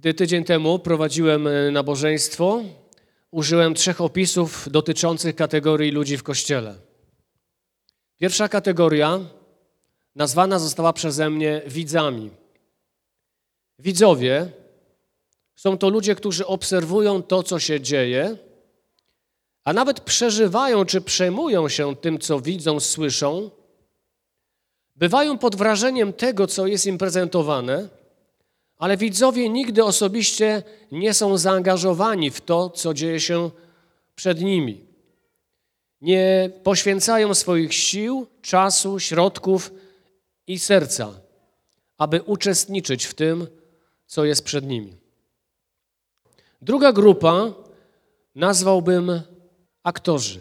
Gdy tydzień temu prowadziłem e, nabożeństwo, użyłem trzech opisów dotyczących kategorii ludzi w kościele. Pierwsza kategoria nazwana została przeze mnie widzami. Widzowie są to ludzie, którzy obserwują to, co się dzieje, a nawet przeżywają czy przejmują się tym, co widzą, słyszą. Bywają pod wrażeniem tego, co jest im prezentowane, ale widzowie nigdy osobiście nie są zaangażowani w to, co dzieje się przed nimi. Nie poświęcają swoich sił, czasu, środków i serca, aby uczestniczyć w tym, co jest przed nimi. Druga grupa nazwałbym aktorzy.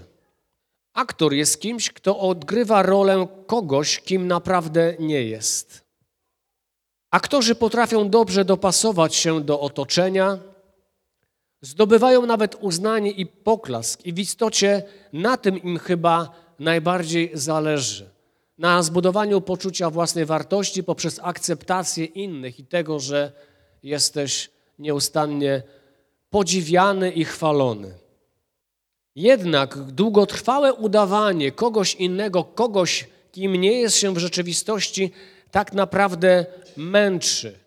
Aktor jest kimś, kto odgrywa rolę kogoś, kim naprawdę nie jest. Aktorzy potrafią dobrze dopasować się do otoczenia, zdobywają nawet uznanie i poklask, i w istocie na tym im chyba najbardziej zależy. Na zbudowaniu poczucia własnej wartości poprzez akceptację innych i tego, że jesteś nieustannie podziwiany i chwalony. Jednak długotrwałe udawanie kogoś innego, kogoś, kim nie jest się w rzeczywistości, tak naprawdę męczy.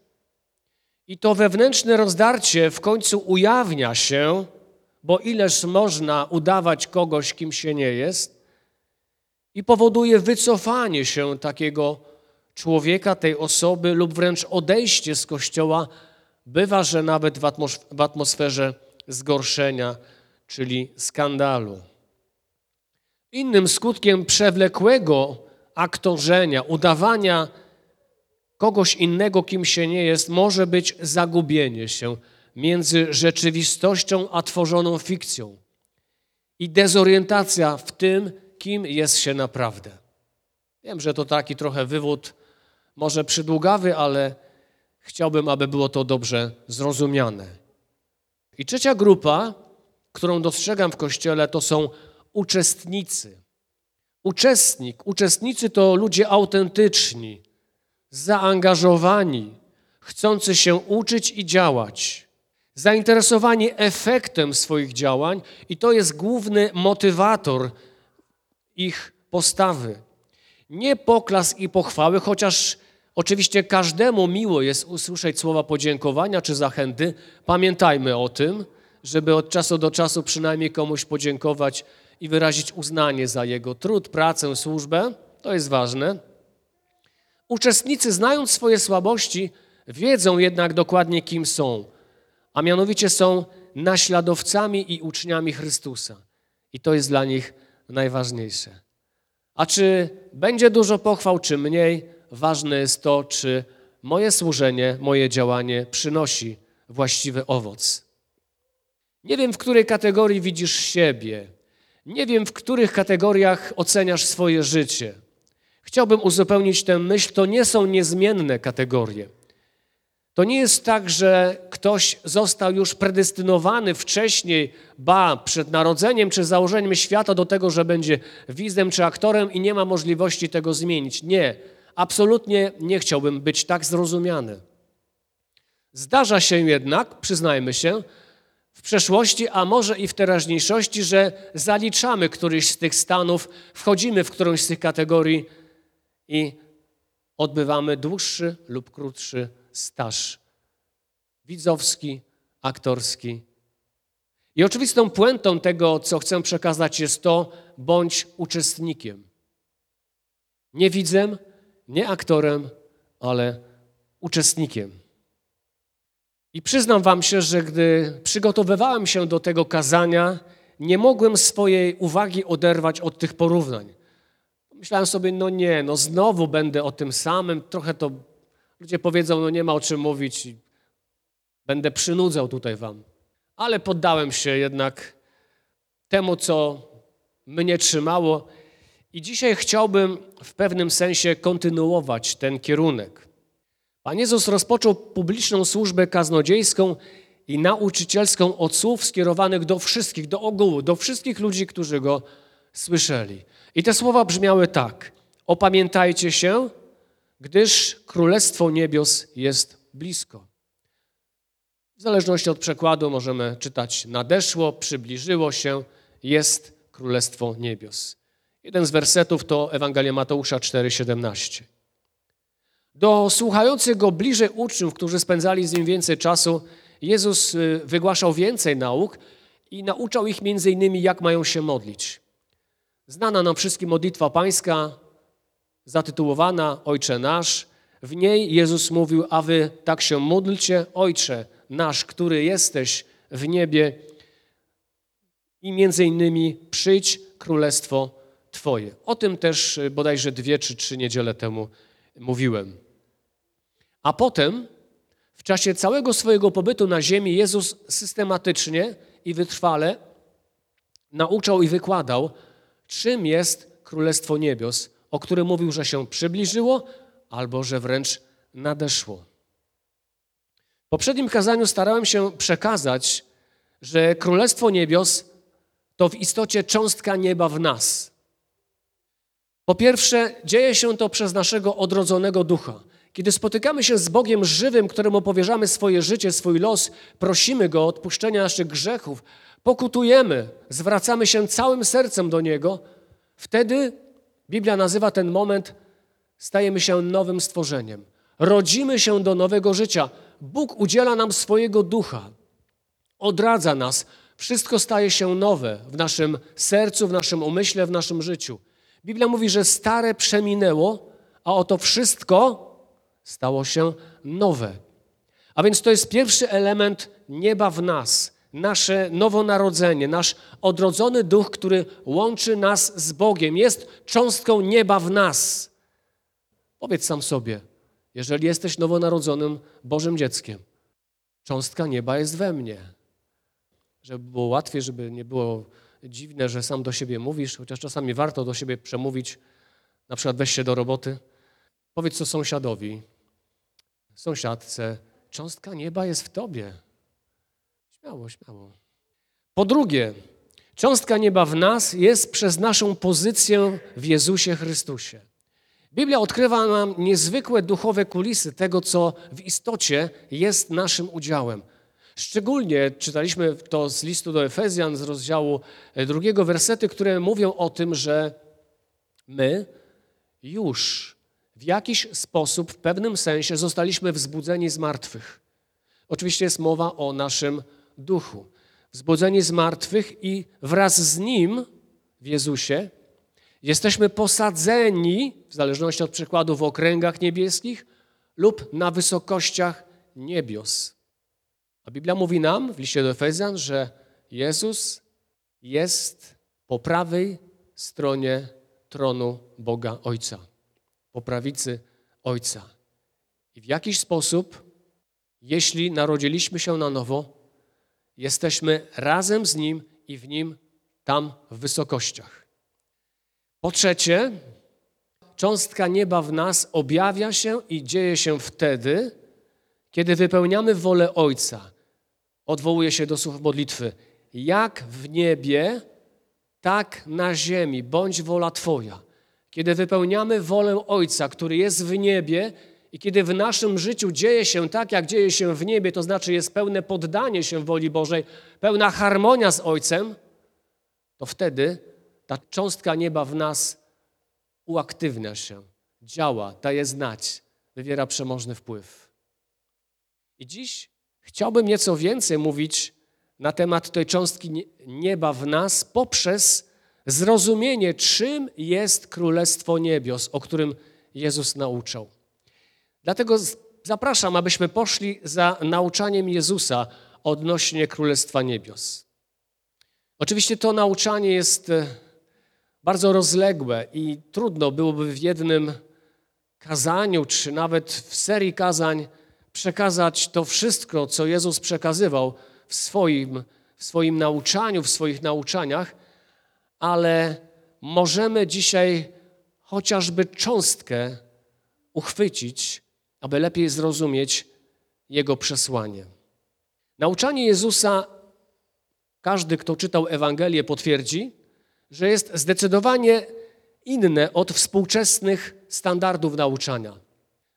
I to wewnętrzne rozdarcie w końcu ujawnia się, bo ileż można udawać kogoś, kim się nie jest, i powoduje wycofanie się takiego człowieka, tej osoby, lub wręcz odejście z kościoła, bywa, że nawet w atmosferze zgorszenia, czyli skandalu. Innym skutkiem przewlekłego aktorzenia, udawania kogoś innego, kim się nie jest, może być zagubienie się między rzeczywistością a tworzoną fikcją i dezorientacja w tym, kim jest się naprawdę. Wiem, że to taki trochę wywód, może przydługawy, ale chciałbym, aby było to dobrze zrozumiane. I trzecia grupa, którą dostrzegam w kościele, to są uczestnicy. Uczestnik, uczestnicy to ludzie autentyczni, zaangażowani, chcący się uczyć i działać, zainteresowani efektem swoich działań, i to jest główny motywator ich postawy. Nie poklas i pochwały, chociaż oczywiście każdemu miło jest usłyszeć słowa podziękowania czy zachęty. Pamiętajmy o tym, żeby od czasu do czasu przynajmniej komuś podziękować i wyrazić uznanie za jego trud, pracę, służbę. To jest ważne. Uczestnicy, znając swoje słabości, wiedzą jednak dokładnie, kim są, a mianowicie są naśladowcami i uczniami Chrystusa. I to jest dla nich najważniejsze. A czy będzie dużo pochwał, czy mniej, ważne jest to, czy moje służenie, moje działanie przynosi właściwy owoc. Nie wiem, w której kategorii widzisz siebie. Nie wiem, w których kategoriach oceniasz swoje życie. Chciałbym uzupełnić tę myśl, to nie są niezmienne kategorie. To nie jest tak, że ktoś został już predestynowany wcześniej, ba, przed narodzeniem czy założeniem świata do tego, że będzie widzem czy aktorem i nie ma możliwości tego zmienić. Nie, absolutnie nie chciałbym być tak zrozumiany. Zdarza się jednak, przyznajmy się, w przeszłości, a może i w teraźniejszości, że zaliczamy któryś z tych stanów, wchodzimy w którąś z tych kategorii i odbywamy dłuższy lub krótszy staż widzowski, aktorski. I oczywistą puentą tego, co chcę przekazać, jest to, bądź uczestnikiem. Nie widzem, nie aktorem, ale uczestnikiem. I przyznam Wam się, że gdy przygotowywałem się do tego kazania, nie mogłem swojej uwagi oderwać od tych porównań. Myślałem sobie, no nie, no znowu będę o tym samym, trochę to ludzie powiedzą, no nie ma o czym mówić, będę przynudzał tutaj Wam. Ale poddałem się jednak temu, co mnie trzymało, i dzisiaj chciałbym w pewnym sensie kontynuować ten kierunek. Pan Jezus rozpoczął publiczną służbę kaznodziejską i nauczycielską od słów skierowanych do wszystkich, do ogółu, do wszystkich ludzi, którzy go słyszeli. I te słowa brzmiały tak: Opamiętajcie się, gdyż Królestwo Niebios jest blisko. W zależności od przekładu możemy czytać nadeszło, przybliżyło się, jest Królestwo Niebios. Jeden z wersetów to Ewangelia Mateusza 4,17. Do słuchających go bliżej uczniów, którzy spędzali z nim więcej czasu, Jezus y, wygłaszał więcej nauk i nauczał ich innymi, jak mają się modlić. Znana nam wszystkim modlitwa pańska, zatytułowana Ojcze Nasz. W niej Jezus mówił, a wy tak się módlcie, Ojcze Nasz, który jesteś w niebie i między innymi przyjdź królestwo Twoje. O tym też y, bodajże dwie czy trzy niedziele temu mówiłem. A potem, w czasie całego swojego pobytu na ziemi, Jezus systematycznie i wytrwale nauczał i wykładał, czym jest Królestwo Niebios, o którym mówił, że się przybliżyło albo że wręcz nadeszło. W poprzednim kazaniu starałem się przekazać, że Królestwo Niebios to w istocie cząstka nieba w nas. Po pierwsze, dzieje się to przez naszego odrodzonego ducha. Kiedy spotykamy się z Bogiem żywym, któremu powierzamy swoje życie, swój los, prosimy Go o odpuszczenie naszych grzechów, pokutujemy, zwracamy się całym sercem do Niego, wtedy Biblia nazywa ten moment, stajemy się nowym stworzeniem. Rodzimy się do nowego życia. Bóg udziela nam swojego ducha, odradza nas. Wszystko staje się nowe w naszym sercu, w naszym umyśle, w naszym życiu. Biblia mówi, że stare przeminęło, a oto wszystko stało się nowe. A więc to jest pierwszy element nieba w nas, nasze nowonarodzenie, nasz odrodzony duch, który łączy nas z Bogiem, jest cząstką nieba w nas. Powiedz sam sobie, jeżeli jesteś nowonarodzonym Bożym dzieckiem, cząstka nieba jest we mnie. Żeby było łatwiej, żeby nie było dziwne, że sam do siebie mówisz, chociaż czasami warto do siebie przemówić, na przykład weź się do roboty, powiedz to sąsiadowi, sąsiadce, cząstka nieba jest w tobie. Śmiało, śmiało. Po drugie, cząstka nieba w nas jest przez naszą pozycję w Jezusie Chrystusie. Biblia odkrywa nam niezwykłe duchowe kulisy tego, co w istocie jest naszym udziałem. Szczególnie czytaliśmy to z listu do Efezjan z rozdziału e, drugiego, wersety, które mówią o tym, że my już w jakiś sposób, w pewnym sensie zostaliśmy wzbudzeni z martwych. Oczywiście jest mowa o naszym duchu. Wzbudzeni z martwych i wraz z Nim, w Jezusie, jesteśmy posadzeni, w zależności od przykładu, w okręgach niebieskich lub na wysokościach niebios. A Biblia mówi nam w liście do Efezjan, że Jezus jest po prawej stronie tronu Boga Ojca, po prawicy Ojca. I w jakiś sposób, jeśli narodziliśmy się na nowo, jesteśmy razem z Nim i w Nim tam w wysokościach. Po trzecie, cząstka nieba w nas objawia się i dzieje się wtedy, kiedy wypełniamy wolę Ojca. Odwołuje się do słów modlitwy. Jak w niebie, tak na ziemi, bądź wola Twoja. Kiedy wypełniamy wolę Ojca, który jest w niebie, i kiedy w naszym życiu dzieje się tak, jak dzieje się w niebie, to znaczy jest pełne poddanie się woli Bożej, pełna harmonia z Ojcem, to wtedy ta cząstka nieba w nas uaktywnia się, działa, daje znać, wywiera przemożny wpływ. I dziś chciałbym nieco więcej mówić na temat tej cząstki nieba w nas poprzez zrozumienie, czym jest Królestwo Niebios, o którym Jezus nauczał. Dlatego zapraszam, abyśmy poszli za nauczaniem Jezusa odnośnie Królestwa Niebios. Oczywiście to nauczanie jest e, bardzo rozległe i trudno byłoby w jednym kazaniu, czy nawet w serii kazań przekazać to wszystko, co Jezus przekazywał w swoim, w swoim nauczaniu, w swoich nauczaniach, ale możemy dzisiaj chociażby cząstkę uchwycić aby lepiej zrozumieć Jego przesłanie. Nauczanie Jezusa, każdy, kto czytał Ewangelię, potwierdzi, że jest zdecydowanie inne od współczesnych standardów nauczania,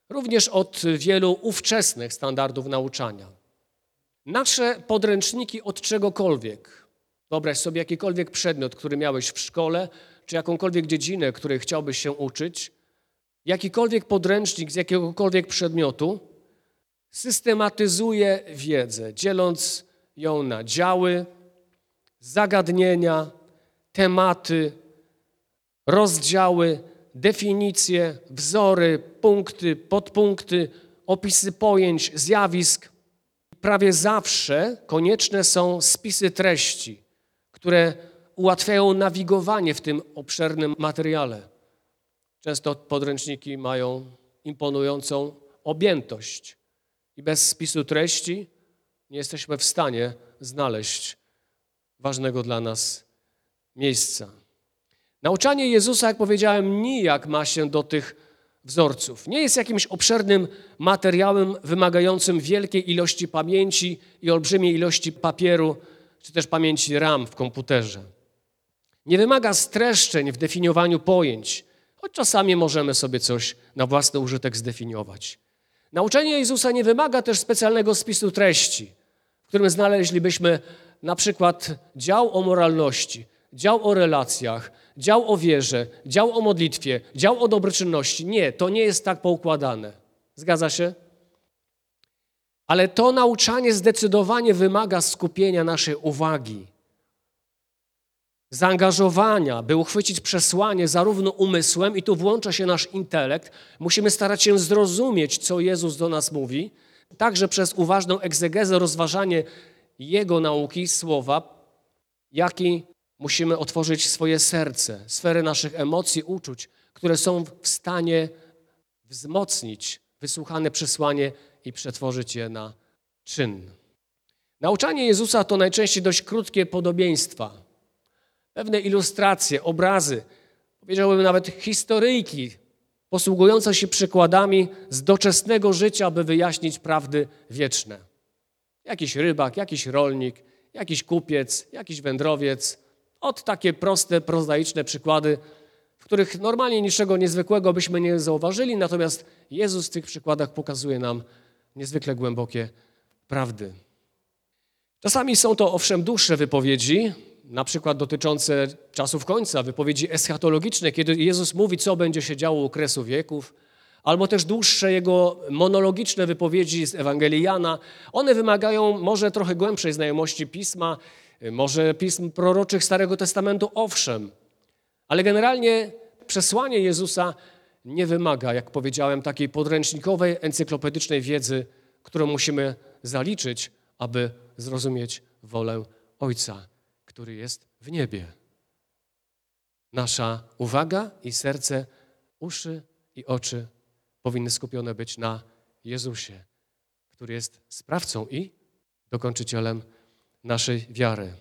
również od wielu ówczesnych standardów nauczania. Nasze podręczniki od czegokolwiek, wyobraź sobie jakikolwiek przedmiot, który miałeś w szkole, czy jakąkolwiek dziedzinę, której chciałbyś się uczyć, jakikolwiek podręcznik z jakiegokolwiek przedmiotu systematyzuje wiedzę, dzieląc ją na działy, zagadnienia, tematy, rozdziały, definicje, wzory, punkty, podpunkty, opisy pojęć, zjawisk. Prawie zawsze konieczne są spisy treści, które ułatwiają nawigowanie w tym obszernym materiale. Często podręczniki mają imponującą objętość i bez spisu treści nie jesteśmy w stanie znaleźć ważnego dla nas miejsca. Nauczanie Jezusa, jak powiedziałem, nijak ma się do tych wzorców. Nie jest jakimś obszernym materiałem wymagającym wielkiej ilości pamięci i olbrzymiej ilości papieru, czy też pamięci RAM w komputerze. Nie wymaga streszczeń w definiowaniu pojęć, choć czasami możemy sobie coś na własny użytek zdefiniować. Nauczanie Jezusa nie wymaga też specjalnego spisu treści, w którym znaleźlibyśmy na przykład dział o moralności, dział o relacjach, dział o wierze, dział o modlitwie, dział o dobroczynności. Nie, to nie jest tak poukładane. Zgadza się? Ale to nauczanie zdecydowanie wymaga skupienia naszej uwagi, zaangażowania, by uchwycić przesłanie zarówno umysłem, i tu włącza się nasz intelekt. Musimy starać się zrozumieć, co Jezus do nas mówi, także przez uważną egzegezę, rozważanie Jego nauki, słowa, jak i musimy otworzyć swoje serce, sfery naszych emocji, uczuć, które są w stanie wzmocnić wysłuchane przesłanie i przetworzyć je na czyn. Nauczanie Jezusa to najczęściej dość krótkie podobieństwa, pewne ilustracje, obrazy, powiedziałbym nawet historyjki, posługujące się przykładami z doczesnego życia, aby wyjaśnić prawdy wieczne. Jakiś rybak, jakiś rolnik, jakiś kupiec, jakiś wędrowiec. Od takie proste, prozaiczne przykłady, w których normalnie niczego niezwykłego byśmy nie zauważyli, natomiast Jezus w tych przykładach pokazuje nam niezwykle głębokie prawdy. Czasami są to owszem dłuższe wypowiedzi, na przykład dotyczące czasów końca, wypowiedzi eschatologiczne, kiedy Jezus mówi, co będzie się działo u kresu wieków, albo też dłuższe jego monologiczne wypowiedzi z Ewangelii Jana. One wymagają może trochę głębszej znajomości pisma, może pism proroczych Starego Testamentu, owszem, ale generalnie przesłanie Jezusa nie wymaga, jak powiedziałem, takiej podręcznikowej, encyklopedycznej wiedzy, którą musimy zaliczyć, aby zrozumieć wolę Ojca, który jest w niebie. Nasza uwaga i serce, uszy i oczy powinny skupione być na Jezusie, który jest sprawcą i dokończycielem naszej wiary.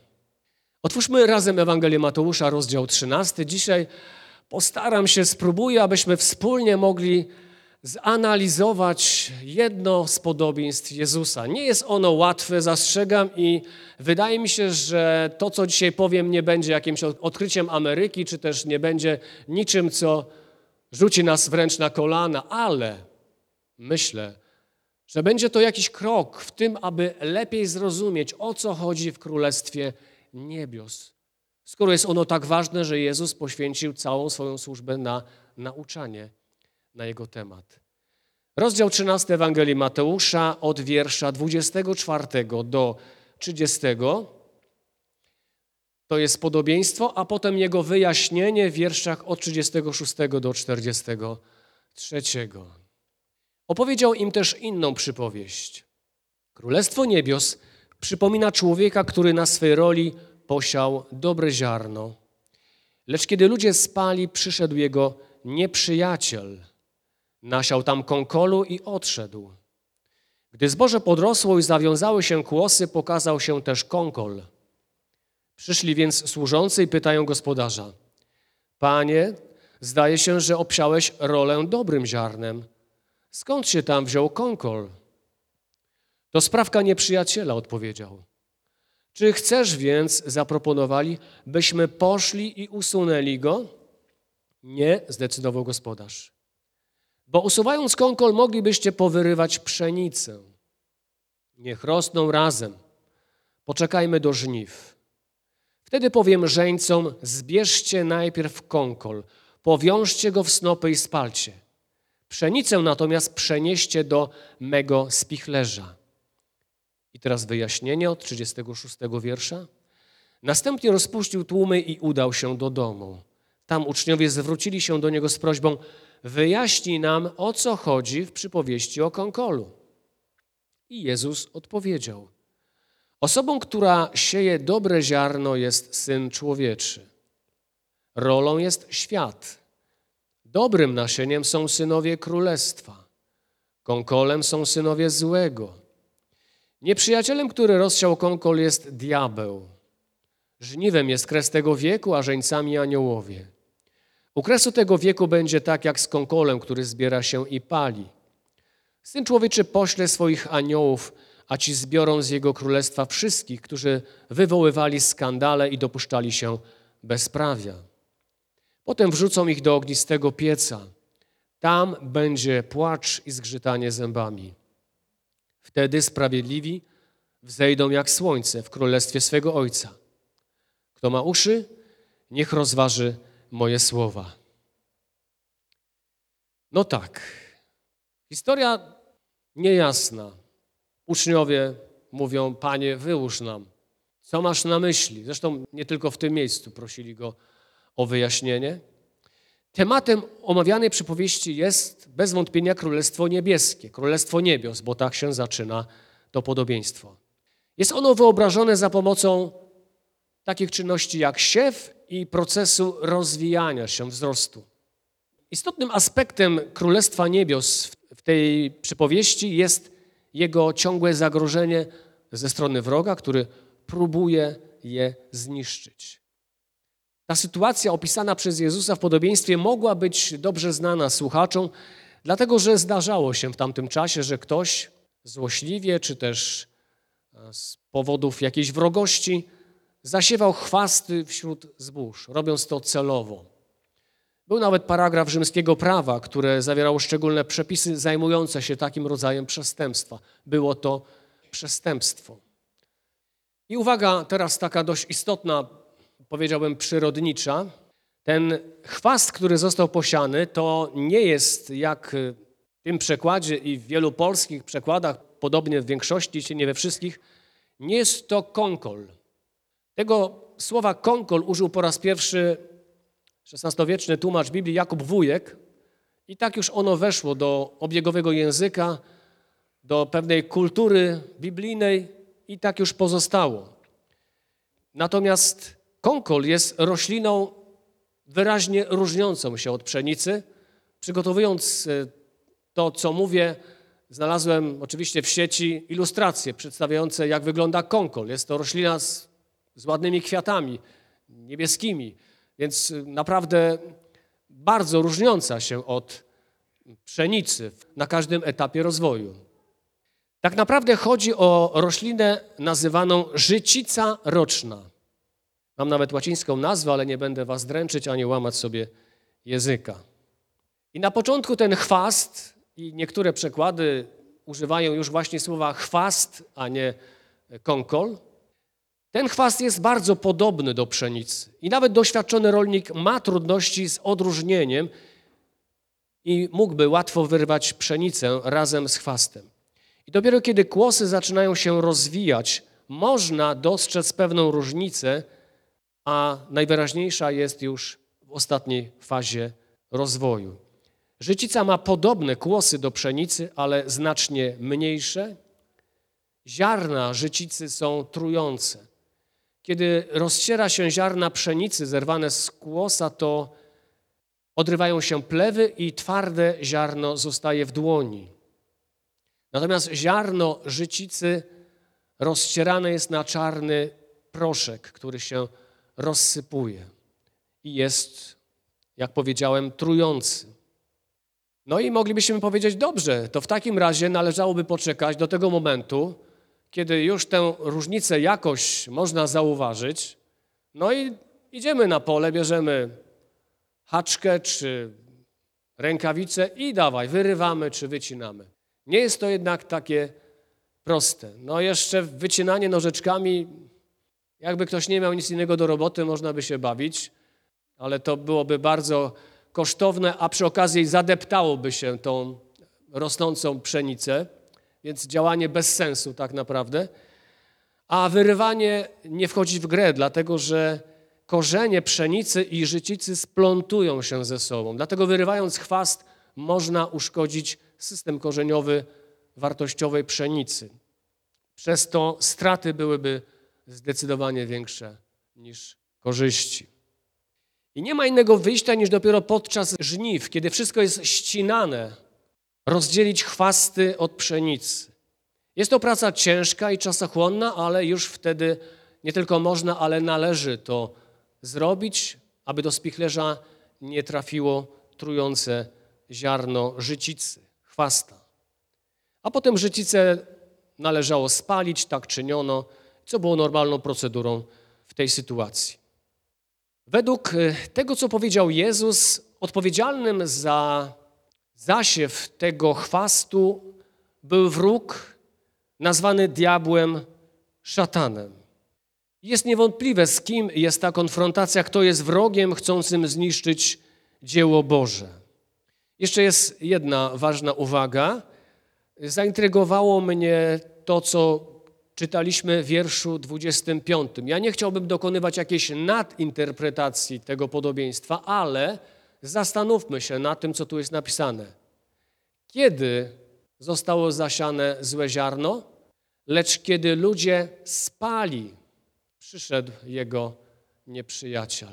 Otwórzmy razem Ewangelię Mateusza, rozdział 13. Dzisiaj postaram się, spróbuję, abyśmy wspólnie mogli zanalizować jedno z podobieństw Jezusa. Nie jest ono łatwe, zastrzegam, i wydaje mi się, że to, co dzisiaj powiem, nie będzie jakimś odkryciem Ameryki, czy też nie będzie niczym, co rzuci nas wręcz na kolana, ale myślę, że będzie to jakiś krok w tym, aby lepiej zrozumieć, o co chodzi w Królestwie Niebios. Skoro jest ono tak ważne, że Jezus poświęcił całą swoją służbę na nauczanie na jego temat. Rozdział 13 Ewangelii Mateusza od wiersza 24 do 30 to jest podobieństwo, a potem jego wyjaśnienie w wierszach od 36 do 43. Opowiedział im też inną przypowieść. Królestwo Niebios przypomina człowieka, który na swej roli posiał dobre ziarno. Lecz kiedy ludzie spali, przyszedł jego nieprzyjaciel. Nasiał tam konkolu i odszedł. Gdy zboże podrosło i zawiązały się kłosy, pokazał się też konkol. Przyszli więc służący i pytają gospodarza: Panie, zdaje się, że obsiałeś rolę dobrym ziarnem. Skąd się tam wziął konkol? To sprawka nieprzyjaciela, odpowiedział. Czy chcesz więc, zaproponowali, byśmy poszli i usunęli go? Nie, zdecydował gospodarz. Bo usuwając konkol, moglibyście powyrywać pszenicę. Niech rosną razem. Poczekajmy do żniw. Wtedy powiem żeńcom, zbierzcie najpierw konkol, powiążcie go w snopy i spalcie. Pszenicę natomiast przenieście do mego spichlerza. I teraz wyjaśnienie od 36 wiersza. Następnie rozpuścił tłumy i udał się do domu. Tam uczniowie zwrócili się do niego z prośbą: Wyjaśnij nam, o co chodzi w przypowieści o konkolu. I Jezus odpowiedział: Osobą, która sieje dobre ziarno, jest syn człowieczy. Rolą jest świat. Dobrym nasieniem są synowie królestwa. Konkolem są synowie złego. Nieprzyjacielem, który rozsiał konkol, jest diabeł. Żniwem jest kres tego wieku, a żeńcami aniołowie. U kresu tego wieku będzie tak jak z konkolem, który zbiera się i pali. Syn człowieczy pośle swoich aniołów, a ci zbiorą z jego królestwa wszystkich, którzy wywoływali skandale i dopuszczali się bezprawia. Potem wrzucą ich do ognistego pieca. Tam będzie płacz i zgrzytanie zębami. Wtedy sprawiedliwi wzejdą jak słońce w królestwie swego Ojca. Kto ma uszy, niech rozważy moje słowa. No tak, historia niejasna. Uczniowie mówią, Panie, wyłóż nam. Co masz na myśli? Zresztą nie tylko w tym miejscu prosili go o wyjaśnienie. Tematem omawianej przypowieści jest bez wątpienia Królestwo Niebieskie, Królestwo Niebios, bo tak się zaczyna to podobieństwo. Jest ono wyobrażone za pomocą takich czynności jak siew i procesu rozwijania się, wzrostu. Istotnym aspektem Królestwa Niebios w tej przypowieści jest jego ciągłe zagrożenie ze strony wroga, który próbuje je zniszczyć. Ta sytuacja opisana przez Jezusa w podobieństwie mogła być dobrze znana słuchaczom, dlatego że zdarzało się w tamtym czasie, że ktoś złośliwie czy też e, z powodów jakiejś wrogości zasiewał chwasty wśród zbóż, robiąc to celowo. Był nawet paragraf rzymskiego prawa, które zawierało szczególne przepisy zajmujące się takim rodzajem przestępstwa. Było to przestępstwo. I uwaga, teraz taka dość istotna, powiedziałbym przyrodnicza. Ten chwast, który został posiany, to nie jest jak w tym przekładzie i w wielu polskich przekładach, podobnie w większości, czy nie we wszystkich, nie jest to konkol. Tego słowa konkol użył po raz pierwszy XVI-wieczny tłumacz Biblii Jakub Wujek i tak już ono weszło do obiegowego języka, do pewnej kultury biblijnej i tak już pozostało. Natomiast konkol jest rośliną wyraźnie różniącą się od pszenicy. Przygotowując e, to, co mówię, znalazłem oczywiście w sieci ilustracje przedstawiające, jak wygląda konkol. Jest to roślina z z ładnymi kwiatami niebieskimi, więc y, naprawdę bardzo różniąca się od pszenicy na każdym etapie rozwoju. Tak naprawdę chodzi o roślinę nazywaną życica roczna. Mam nawet łacińską nazwę, ale nie będę was dręczyć ani łamać sobie języka. I na początku ten chwast, i niektóre przekłady używają już właśnie słowa chwast, a nie konkol, ten chwast jest bardzo podobny do pszenicy i nawet doświadczony rolnik ma trudności z odróżnieniem i mógłby łatwo wyrwać pszenicę razem z chwastem. I dopiero kiedy kłosy zaczynają się rozwijać, można dostrzec pewną różnicę, a najwyraźniejsza jest już w ostatniej fazie rozwoju. Życica ma podobne kłosy do pszenicy, ale znacznie mniejsze. Ziarna życicy są trujące. Kiedy rozciera się ziarna pszenicy zerwane z kłosa, to odrywają się plewy i twarde ziarno zostaje w dłoni. Natomiast ziarno życicy rozcierane jest na czarny proszek, który się rozsypuje i jest, jak powiedziałem, trujący. No i moglibyśmy powiedzieć, dobrze, to w takim razie należałoby poczekać do tego momentu, kiedy już tę różnicę jakoś można zauważyć, no i idziemy na pole, bierzemy haczkę czy rękawicę i dawaj, wyrywamy czy wycinamy. Nie jest to jednak takie proste. No jeszcze wycinanie nożyczkami, jakby ktoś nie miał nic innego do roboty, można by się bawić, ale to byłoby bardzo kosztowne, a przy okazji zadeptałoby się tą rosnącą pszenicę, więc działanie bez sensu tak naprawdę. A wyrywanie nie wchodzi w grę, dlatego że korzenie pszenicy i życicy splątują się ze sobą. Dlatego wyrywając chwast można uszkodzić system korzeniowy wartościowej pszenicy. Przez to straty byłyby zdecydowanie większe niż korzyści. I nie ma innego wyjścia niż dopiero podczas żniw, kiedy wszystko jest ścinane, rozdzielić chwasty od pszenicy. Jest to praca ciężka i czasochłonna, ale już wtedy nie tylko można, ale należy to zrobić, aby do spichlerza nie trafiło trujące ziarno życicy, chwasta. A potem życicę należało spalić, tak czyniono, co było normalną procedurą w tej sytuacji. Według e, tego, co powiedział Jezus, odpowiedzialnym za zasiew tego chwastu był wróg nazwany diabłem, szatanem. Jest niewątpliwe, z kim jest ta konfrontacja, kto jest wrogiem chcącym zniszczyć dzieło Boże. Jeszcze jest jedna ważna uwaga. Zaintrygowało mnie to, co czytaliśmy w wierszu 25. Ja nie chciałbym dokonywać jakiejś nadinterpretacji tego podobieństwa, ale zastanówmy się na tym, co tu jest napisane. Kiedy zostało zasiane złe ziarno? Lecz kiedy ludzie spali, przyszedł jego nieprzyjaciel.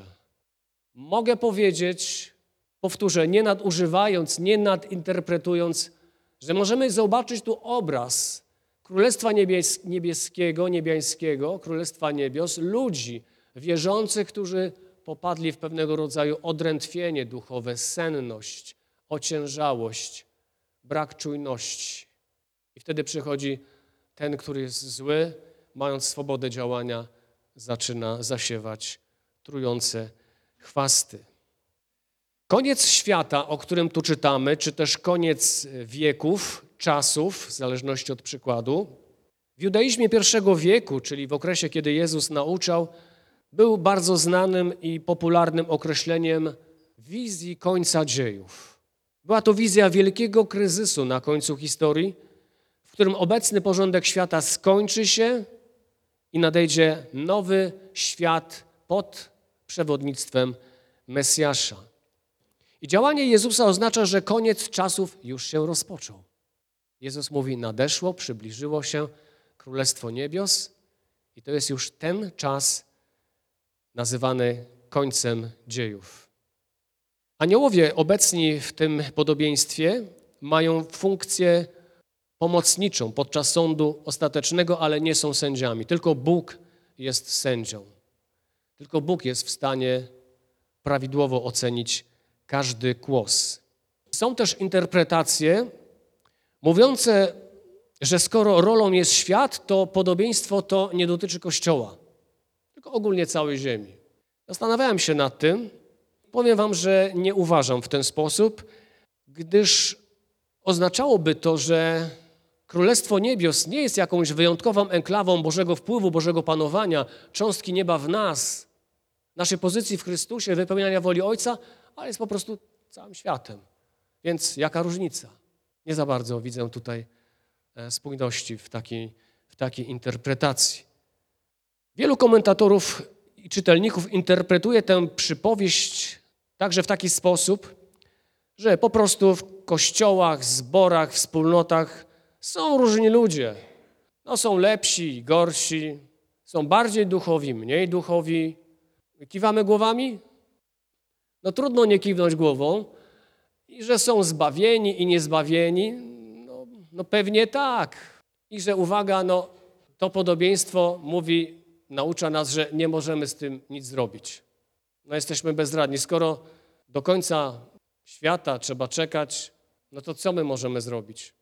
Mogę powiedzieć, powtórzę, nie nadużywając, nie nadinterpretując, że możemy zobaczyć tu obraz Królestwa Niebieskiego, Niebiańskiego, Królestwa Niebios, ludzi wierzących, którzy popadli w pewnego rodzaju odrętwienie duchowe, senność, ociężałość, brak czujności. I wtedy przychodzi ten, który jest zły, mając swobodę działania, zaczyna zasiewać trujące chwasty. Koniec świata, o którym tu czytamy, czy też koniec wieków, czasów, w zależności od przykładu, w judaizmie pierwszego wieku, czyli w okresie, kiedy Jezus nauczał, był bardzo znanym i popularnym określeniem wizji końca dziejów. Była to wizja wielkiego kryzysu na końcu historii, w którym obecny porządek świata skończy się i nadejdzie nowy świat pod przewodnictwem Mesjasza. I działanie Jezusa oznacza, że koniec czasów już się rozpoczął. Jezus mówi: Nadeszło, przybliżyło się Królestwo Niebios, i to jest już ten czas nazywany końcem dziejów. Aniołowie obecni w tym podobieństwie mają funkcję pomocniczą podczas sądu ostatecznego, ale nie są sędziami. Tylko Bóg jest sędzią. Tylko Bóg jest w stanie prawidłowo ocenić każdy głos. Są też interpretacje mówiące, że skoro rolą jest świat, to podobieństwo to nie dotyczy Kościoła, tylko ogólnie całej ziemi. Zastanawiałem się nad tym. Powiem wam, że nie uważam w ten sposób, gdyż oznaczałoby to, że Królestwo Niebios nie jest jakąś wyjątkową enklawą Bożego wpływu, Bożego panowania, cząstki nieba w nas, naszej pozycji w Chrystusie, wypełniania woli Ojca, ale jest po prostu całym światem. Więc jaka różnica? Nie za bardzo widzę tutaj e, spójności w takiej, w takiej interpretacji. Wielu komentatorów i czytelników interpretuje tę przypowieść także w taki sposób, że po prostu w kościołach, zborach, wspólnotach są różni ludzie. No, są lepsi, gorsi, są bardziej duchowi, mniej duchowi. Kiwamy głowami? No trudno nie kiwnąć głową. I że są zbawieni i niezbawieni? No, no pewnie tak. I że uwaga, no to podobieństwo mówi, naucza nas, że nie możemy z tym nic zrobić. No jesteśmy bezradni. Skoro do końca świata trzeba czekać, no to co my możemy zrobić?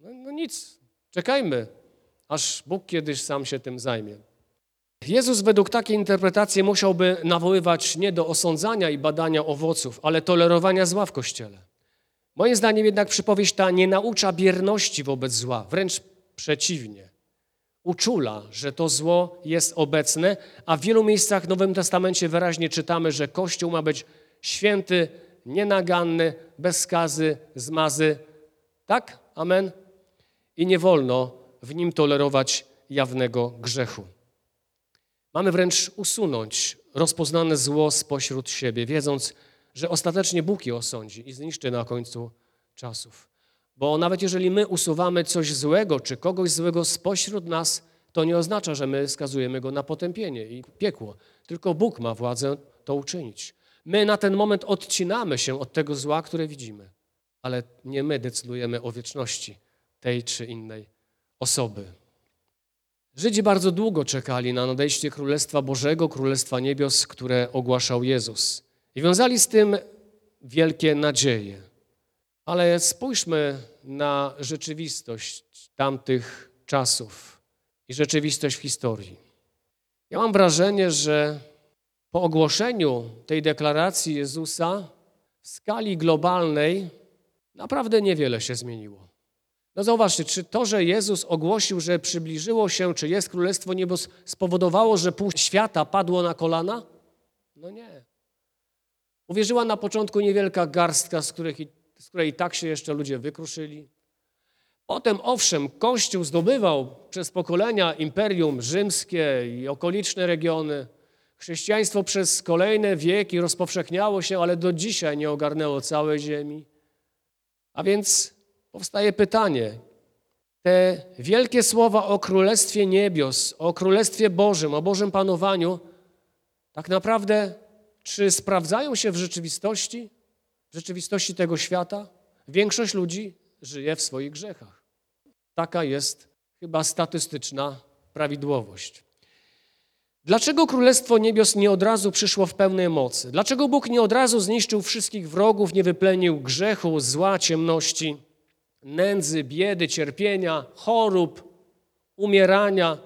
No, no nic, czekajmy, aż Bóg kiedyś sam się tym zajmie. Jezus według takiej interpretacji musiałby nawoływać nie do osądzania i badania owoców, ale tolerowania zła w Kościele. Moim zdaniem jednak przypowieść ta nie naucza bierności wobec zła, wręcz przeciwnie. Uczula, że to zło jest obecne, a w wielu miejscach w Nowym Testamencie wyraźnie czytamy, że Kościół ma być święty, nienaganny, bez skazy, zmazy. Tak? Amen? I nie wolno w nim tolerować jawnego grzechu. Mamy wręcz usunąć rozpoznane zło spośród siebie, wiedząc, że ostatecznie Bóg je osądzi i zniszczy na końcu czasów. Bo nawet jeżeli my usuwamy coś złego czy kogoś złego spośród nas, to nie oznacza, że my skazujemy go na potępienie i piekło. Tylko Bóg ma władzę to uczynić. My na ten moment odcinamy się od tego zła, które widzimy, ale nie my decydujemy o wieczności tej czy innej osoby. Żydzi bardzo długo czekali na nadejście Królestwa Bożego, Królestwa Niebios, które ogłaszał Jezus. I wiązali z tym wielkie nadzieje. Ale spójrzmy na rzeczywistość tamtych czasów i rzeczywistość w historii. Ja mam wrażenie, że po ogłoszeniu tej deklaracji Jezusa w skali globalnej naprawdę niewiele się zmieniło. No zauważcie, czy to, że Jezus ogłosił, że przybliżyło się, czy jest Królestwo Niebos, spowodowało, że pół świata padło na kolana? No nie. Uwierzyła na początku niewielka garstka, z, których, z której i tak się jeszcze ludzie wykruszyli. Potem, owszem, Kościół zdobywał przez pokolenia imperium rzymskie i okoliczne regiony. Chrześcijaństwo przez kolejne wieki rozpowszechniało się, ale do dzisiaj nie ogarnęło całej ziemi. A więc powstaje pytanie, te wielkie słowa o Królestwie Niebios, o Królestwie Bożym, o Bożym Panowaniu, tak naprawdę czy sprawdzają się w rzeczywistości, w rzeczywistości tego świata? Większość ludzi żyje w swoich grzechach. Taka jest chyba statystyczna prawidłowość. Dlaczego Królestwo Niebios nie od razu przyszło w pełnej mocy? Dlaczego Bóg nie od razu zniszczył wszystkich wrogów, nie wyplenił grzechu, zła, ciemności, nędzy, biedy, cierpienia, chorób, umierania?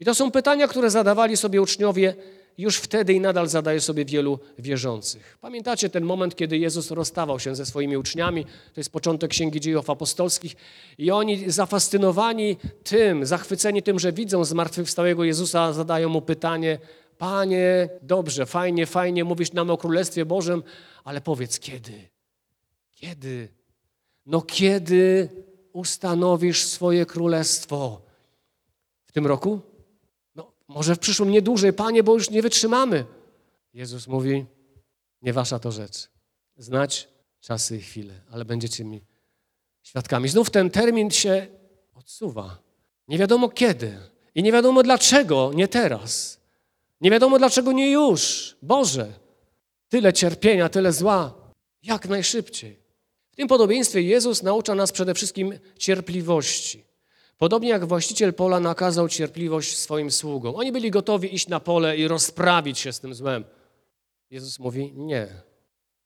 I to są pytania, które zadawali sobie uczniowie już wtedy i nadal zadaje sobie wielu wierzących. Pamiętacie ten moment, kiedy Jezus rozstawał się ze swoimi uczniami? To jest początek Księgi Dziejów Apostolskich i oni zafascynowani tym, zachwyceni tym, że widzą zmartwychwstałego Jezusa, zadają mu pytanie, Panie, dobrze, fajnie, fajnie, mówisz nam o Królestwie Bożym, ale powiedz kiedy? Kiedy? No kiedy ustanowisz swoje królestwo? W tym roku? Może w przyszłym nie dłużej, Panie, bo już nie wytrzymamy. Jezus mówi, nie wasza to rzecz. Znać czasy i chwile, ale będziecie mi świadkami. Znów ten termin się odsuwa. Nie wiadomo kiedy i nie wiadomo dlaczego nie teraz. Nie wiadomo dlaczego nie już. Boże, tyle cierpienia, tyle zła. Jak najszybciej. W tym podobieństwie Jezus naucza nas przede wszystkim cierpliwości. Podobnie jak właściciel pola nakazał cierpliwość swoim sługom. Oni byli gotowi iść na pole i rozprawić się z tym złem. Jezus mówi nie.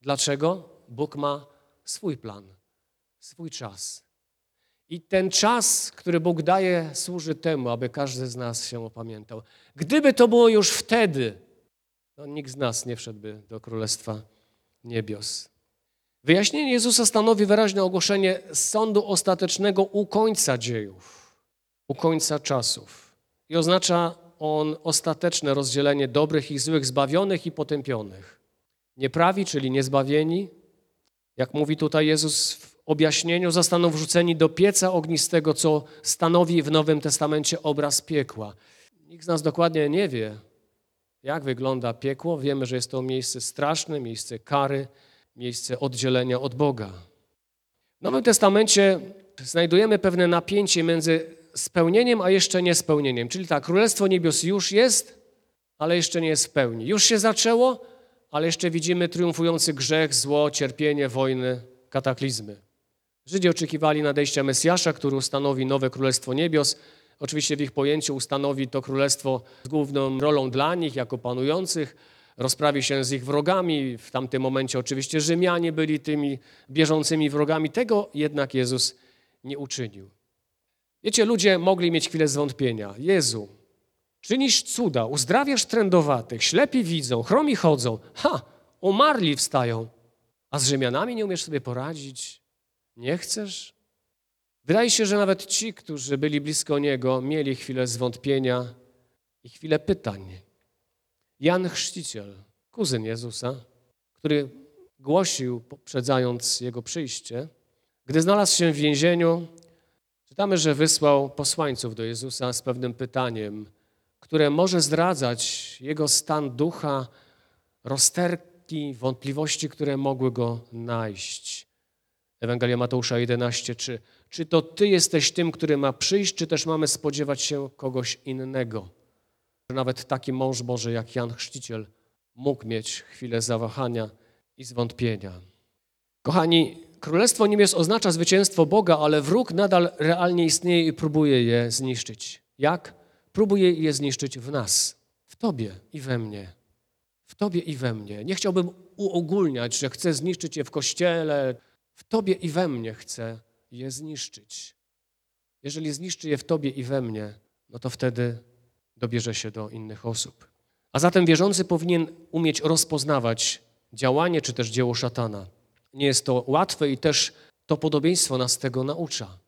Dlaczego? Bóg ma swój plan, swój czas. I ten czas, który Bóg daje, służy temu, aby każdy z nas się opamiętał. Gdyby to było już wtedy, to nikt z nas nie wszedłby do Królestwa Niebios. Wyjaśnienie Jezusa stanowi wyraźne ogłoszenie sądu ostatecznego u końca dziejów u końca czasów. I oznacza on ostateczne rozdzielenie dobrych i złych, zbawionych i potępionych. Nieprawi, czyli niezbawieni, jak mówi tutaj Jezus w objaśnieniu, zostaną wrzuceni do pieca ognistego, co stanowi w Nowym Testamencie obraz piekła. Nikt z nas dokładnie nie wie, jak wygląda piekło. Wiemy, że jest to miejsce straszne, miejsce kary, miejsce oddzielenia od Boga. W Nowym Testamencie znajdujemy pewne napięcie między spełnieniem, a jeszcze nie spełnieniem. Czyli tak, Królestwo Niebios już jest, ale jeszcze nie jest w pełni. Już się zaczęło, ale jeszcze widzimy triumfujący grzech, zło, cierpienie, wojny, kataklizmy. Żydzi oczekiwali nadejścia Mesjasza, który ustanowi nowe Królestwo Niebios. Oczywiście w ich pojęciu ustanowi to królestwo z główną rolą dla nich, jako panujących, rozprawi się z ich wrogami. W tamtym momencie oczywiście Rzymianie byli tymi bieżącymi wrogami. Tego jednak Jezus nie uczynił. Wiecie, ludzie mogli mieć chwilę zwątpienia. Jezu, czynisz cuda, uzdrawiasz trędowatych, ślepi widzą, chromi chodzą. Ha, umarli wstają. A z Rzymianami nie umiesz sobie poradzić? Nie chcesz? Wydaje się, że nawet ci, którzy byli blisko Niego, mieli chwilę zwątpienia i chwilę pytań. Jan Chrzciciel, kuzyn Jezusa, który głosił, poprzedzając Jego przyjście, gdy znalazł się w więzieniu, czytamy, że wysłał posłańców do Jezusa z pewnym pytaniem, które może zdradzać Jego stan ducha, rozterki, wątpliwości, które mogły Go najść. Ewangelia Mateusza 11, czy, czy to Ty jesteś tym, który ma przyjść, czy też mamy spodziewać się kogoś innego? Nawet taki mąż Boży jak Jan Chrzciciel mógł mieć chwilę zawahania i zwątpienia. Kochani, Królestwo Niebios oznacza zwycięstwo Boga, ale wróg nadal realnie istnieje i próbuje je zniszczyć. Jak? Próbuje je zniszczyć w nas, w Tobie i we mnie. W Tobie i we mnie. Nie chciałbym uogólniać, że chcę zniszczyć je w kościele. W Tobie i we mnie chcę je zniszczyć. Jeżeli zniszczy je w Tobie i we mnie, no to wtedy dobierze się do innych osób. A zatem wierzący powinien umieć rozpoznawać działanie czy też dzieło szatana. Nie jest to łatwe i też to podobieństwo nas tego naucza.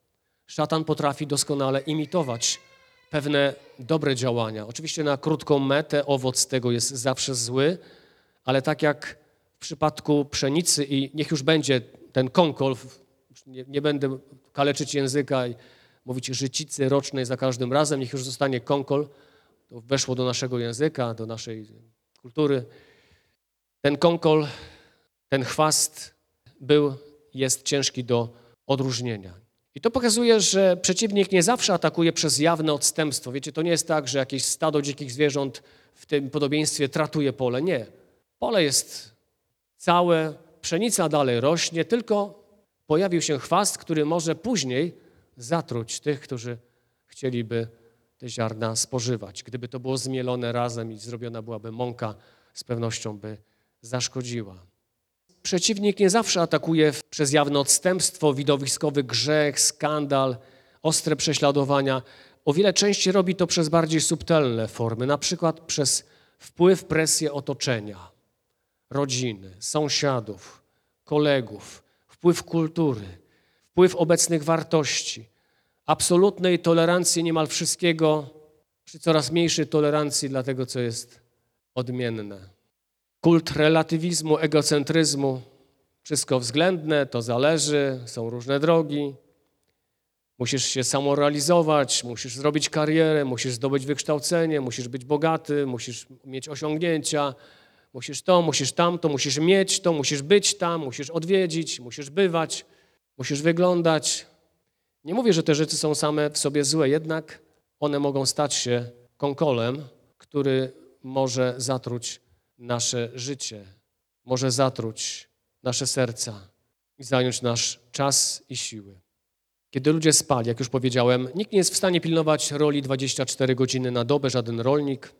Szatan potrafi doskonale imitować pewne dobre działania. Oczywiście na krótką metę owoc tego jest zawsze zły, ale tak jak w przypadku pszenicy i niech już będzie ten konkol, nie, nie będę kaleczyć języka i mówić życicy rocznej za każdym razem, niech już zostanie konkol, to weszło do naszego języka, do naszej kultury. Ten konkol, ten chwast był, jest ciężki do odróżnienia. I to pokazuje, że przeciwnik nie zawsze atakuje przez jawne odstępstwo. Wiecie, to nie jest tak, że jakieś stado dzikich zwierząt w tym podobieństwie tratuje pole. Nie. Pole jest całe, pszenica dalej rośnie, tylko pojawił się chwast, który może później zatruć tych, którzy chcieliby te ziarna spożywać. Gdyby to było zmielone razem i zrobiona byłaby mąka, z pewnością by zaszkodziła. Przeciwnik nie zawsze atakuje przez jawne odstępstwo, widowiskowy grzech, skandal, ostre prześladowania. O wiele częściej robi to przez bardziej subtelne formy, na przykład przez wpływ, presję otoczenia, rodziny, sąsiadów, kolegów, wpływ kultury, wpływ obecnych wartości, absolutnej tolerancji niemal wszystkiego, przy coraz mniejszej tolerancji dla tego, co jest odmienne. Kult relatywizmu, egocentryzmu, wszystko względne, to zależy, są różne drogi. Musisz się samorealizować, musisz zrobić karierę, musisz zdobyć wykształcenie, musisz być bogaty, musisz mieć osiągnięcia, musisz to, musisz tamto, musisz mieć to, musisz być tam, musisz odwiedzić, musisz bywać, musisz wyglądać. Nie mówię, że te rzeczy są same w sobie złe, jednak one mogą stać się konkolem, który może zatruć nasze życie, może zatruć nasze serca i zająć nasz czas i siły. Kiedy ludzie spali, jak już powiedziałem, nikt nie jest w stanie pilnować roli 24 godziny na dobę, żaden rolnik,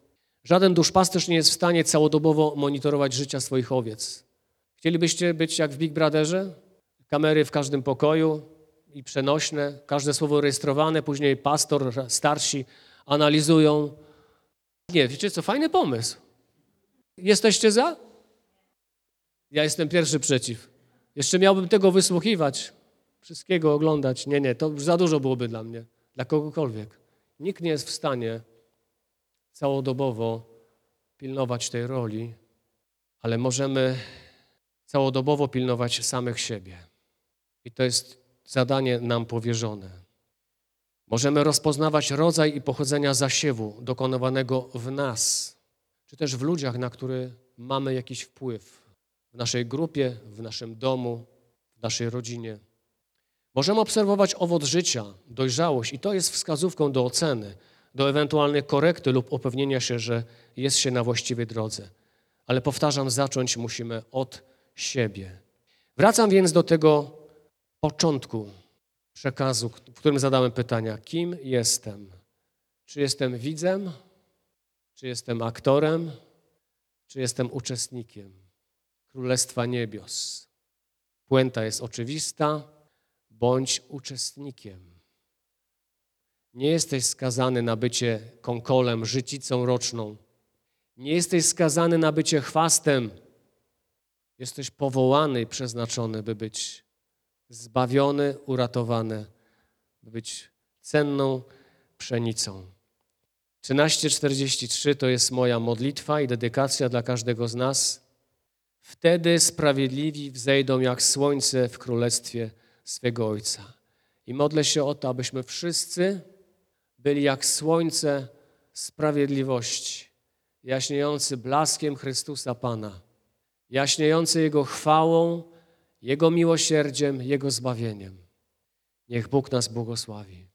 żaden duszpasterz nie jest w stanie całodobowo monitorować życia swoich owiec. Chcielibyście być jak w Big Brotherze? Kamery w każdym pokoju i przenośne, każde słowo rejestrowane, później pastor, starsi analizują. Nie, wiecie co, fajny pomysł. Jesteście za? Ja jestem pierwszy przeciw. Jeszcze miałbym tego wysłuchiwać, wszystkiego oglądać. Nie, nie, to już za dużo byłoby dla mnie, dla kogokolwiek. Nikt nie jest w stanie całodobowo pilnować tej roli, ale możemy całodobowo pilnować samych siebie. I to jest zadanie nam powierzone. Możemy rozpoznawać rodzaj i pochodzenia zasiewu dokonywanego w nas, czy też w ludziach, na które mamy jakiś wpływ w naszej grupie, w naszym domu, w naszej rodzinie. Możemy obserwować owoc życia, dojrzałość i to jest wskazówką do oceny, do ewentualnej korekty lub upewnienia się, że jest się na właściwej drodze. Ale powtarzam, zacząć musimy od siebie. Wracam więc do tego początku przekazu, w którym zadałem pytania: kim jestem? Czy jestem widzem? Czy jestem aktorem? Czy jestem uczestnikiem Królestwa Niebios? Puenta jest oczywista: bądź uczestnikiem. Nie jesteś skazany na bycie konkolem, życicą roczną. Nie jesteś skazany na bycie chwastem. Jesteś powołany i przeznaczony, by być zbawiony, uratowany by być cenną pszenicą. 13:43 to jest moja modlitwa i dedykacja dla każdego z nas. Wtedy sprawiedliwi wzejdą jak słońce w królestwie swego Ojca. I modlę się o to, abyśmy wszyscy byli jak słońce sprawiedliwości, jaśniejący blaskiem Chrystusa Pana, jaśniejący Jego chwałą, Jego miłosierdziem, Jego zbawieniem. Niech Bóg nas błogosławi.